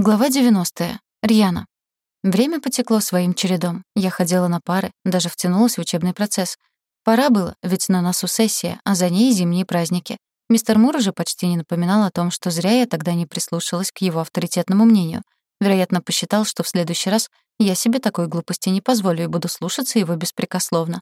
Глава 90. Рьяна. Время потекло своим чередом. Я ходила на пары, даже втянулась в учебный процесс. Пора было, ведь на носу сессия, а за ней зимние праздники. Мистер Мур уже почти не напоминал о том, что зря я тогда не прислушалась к его авторитетному мнению. Вероятно, посчитал, что в следующий раз я себе такой глупости не позволю и буду слушаться его беспрекословно.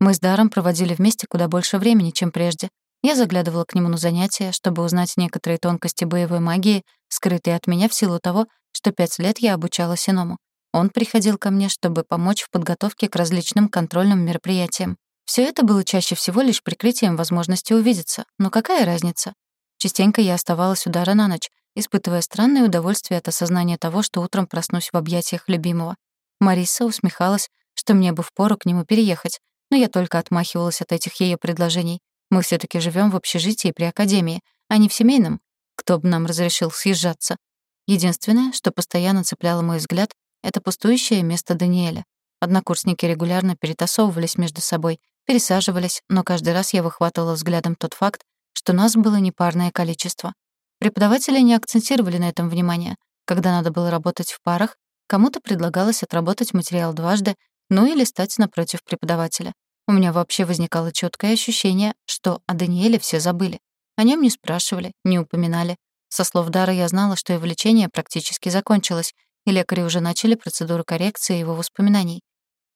Мы с Даром проводили вместе куда больше времени, чем прежде. Я заглядывала к нему на занятия, чтобы узнать некоторые тонкости боевой магии, скрытые от меня в силу того, что пять лет я обучалась иному. Он приходил ко мне, чтобы помочь в подготовке к различным контрольным мероприятиям. Все это было чаще всего лишь прикрытием возможности увидеться. Но какая разница? Частенько я оставалась у Дара на ночь, испытывая странное удовольствие от осознания того, что утром проснусь в объятиях любимого. Мариса усмехалась, что мне бы впору к нему переехать, но я только отмахивалась от этих ее предложений. Мы все таки живем в общежитии при академии, а не в семейном. Кто бы нам разрешил съезжаться? Единственное, что постоянно цепляло мой взгляд, это пустующее место Даниэля. Однокурсники регулярно перетасовывались между собой, пересаживались, но каждый раз я выхватывала взглядом тот факт, что нас было непарное количество. Преподаватели не акцентировали на этом внимание. Когда надо было работать в парах, кому-то предлагалось отработать материал дважды, ну или стать напротив преподавателя. У меня вообще возникало четкое ощущение, что о Даниэле все забыли. О нем не спрашивали, не упоминали. Со слов Дара я знала, что его лечение практически закончилось, и лекари уже начали процедуру коррекции его воспоминаний.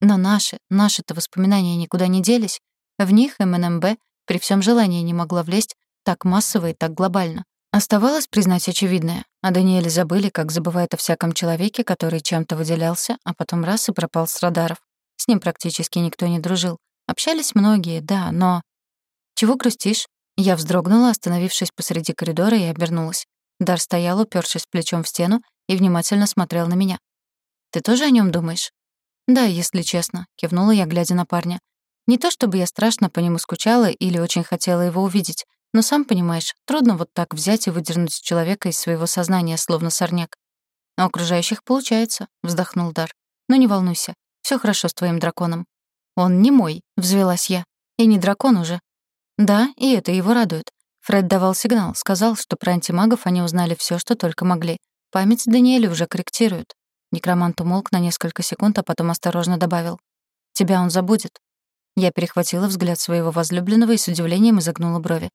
Но наши, наши-то воспоминания никуда не делись. В них МНМБ при всем желании не могла влезть так массово и так глобально. Оставалось признать очевидное. О Даниэле забыли, как забывает о всяком человеке, который чем-то выделялся, а потом раз и пропал с радаров. С ним практически никто не дружил. Общались многие, да, но... «Чего грустишь?» Я вздрогнула, остановившись посреди коридора, и обернулась. Дар стоял, упершись плечом в стену, и внимательно смотрел на меня. «Ты тоже о нем думаешь?» «Да, если честно», — кивнула я, глядя на парня. «Не то чтобы я страшно по нему скучала или очень хотела его увидеть, но сам понимаешь, трудно вот так взять и выдернуть человека из своего сознания, словно сорняк. «А «У окружающих получается», — вздохнул Дар. «Но не волнуйся, все хорошо с твоим драконом. «Он не мой», — взвелась я. «И не дракон уже». Да, и это его радует. Фред давал сигнал, сказал, что про антимагов они узнали все, что только могли. Память Даниэля уже корректируют. Некромант умолк на несколько секунд, а потом осторожно добавил. «Тебя он забудет». Я перехватила взгляд своего возлюбленного и с удивлением изогнула брови.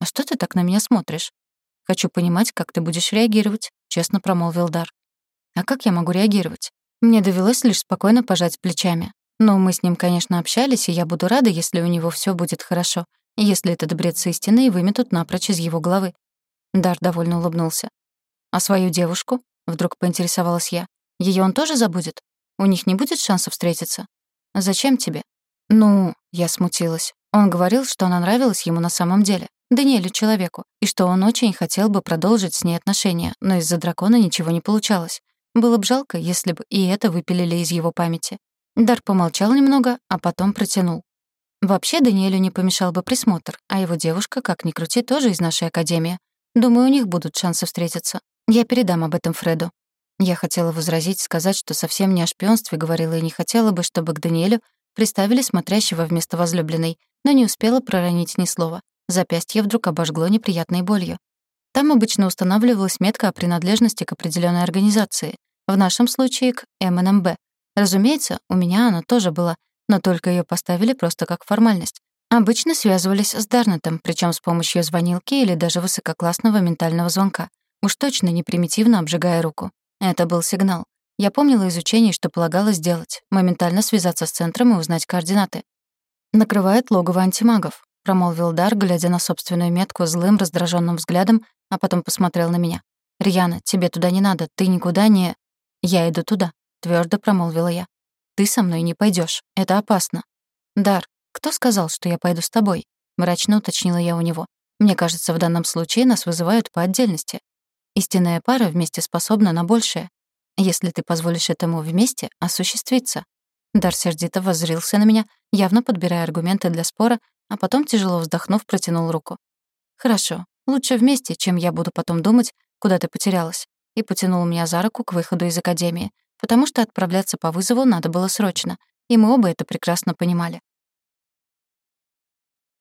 «А что ты так на меня смотришь?» «Хочу понимать, как ты будешь реагировать», — честно промолвил Дар. «А как я могу реагировать?» Мне довелось лишь спокойно пожать плечами. Но мы с ним, конечно, общались, и я буду рада, если у него все будет хорошо, если этот бред с истиной выметут напрочь из его головы. Дар довольно улыбнулся. «А свою девушку?» — вдруг поинтересовалась я. Ее он тоже забудет? У них не будет шансов встретиться? Зачем тебе?» «Ну...» — я смутилась. Он говорил, что она нравилась ему на самом деле, Даниэлю человеку, и что он очень хотел бы продолжить с ней отношения, но из-за дракона ничего не получалось. Было бы жалко, если бы и это выпилили из его памяти. Дар помолчал немного, а потом протянул. Вообще Даниэлю не помешал бы присмотр, а его девушка, как ни крути, тоже из нашей академии. Думаю, у них будут шансы встретиться. Я передам об этом Фреду. Я хотела возразить, сказать, что совсем не о шпионстве говорила и не хотела бы, чтобы к Даниэлю приставили смотрящего вместо возлюбленной, но не успела проронить ни слова. Запястье вдруг обожгло неприятной болью. Там обычно устанавливалась метка о принадлежности к определенной организации, в нашем случае к МНМБ, Разумеется, у меня она тоже была, но только ее поставили просто как формальность. Обычно связывались с Дарнетом, причем с помощью звонилки или даже высококлассного ментального звонка. Уж точно не примитивно обжигая руку. Это был сигнал. Я помнила из учений, что полагалось сделать. Моментально связаться с центром и узнать координаты. «Накрывает логово антимагов», — промолвил Дар, глядя на собственную метку злым, раздраженным взглядом, а потом посмотрел на меня. «Рьяна, тебе туда не надо, ты никуда не...» «Я иду туда», твердо промолвила я. Ты со мной не пойдешь, это опасно. Дар, кто сказал, что я пойду с тобой? мрачно уточнила я у него. Мне кажется, в данном случае нас вызывают по отдельности. Истинная пара вместе способна на большее. Если ты позволишь этому вместе осуществиться. Дар сердито воззрился на меня, явно подбирая аргументы для спора, а потом, тяжело вздохнув, протянул руку. «Хорошо. Лучше вместе, чем я буду потом думать, куда ты потерялась». И потянул меня за руку к выходу из академии, потому что отправляться по вызову надо было срочно, и мы оба это прекрасно понимали.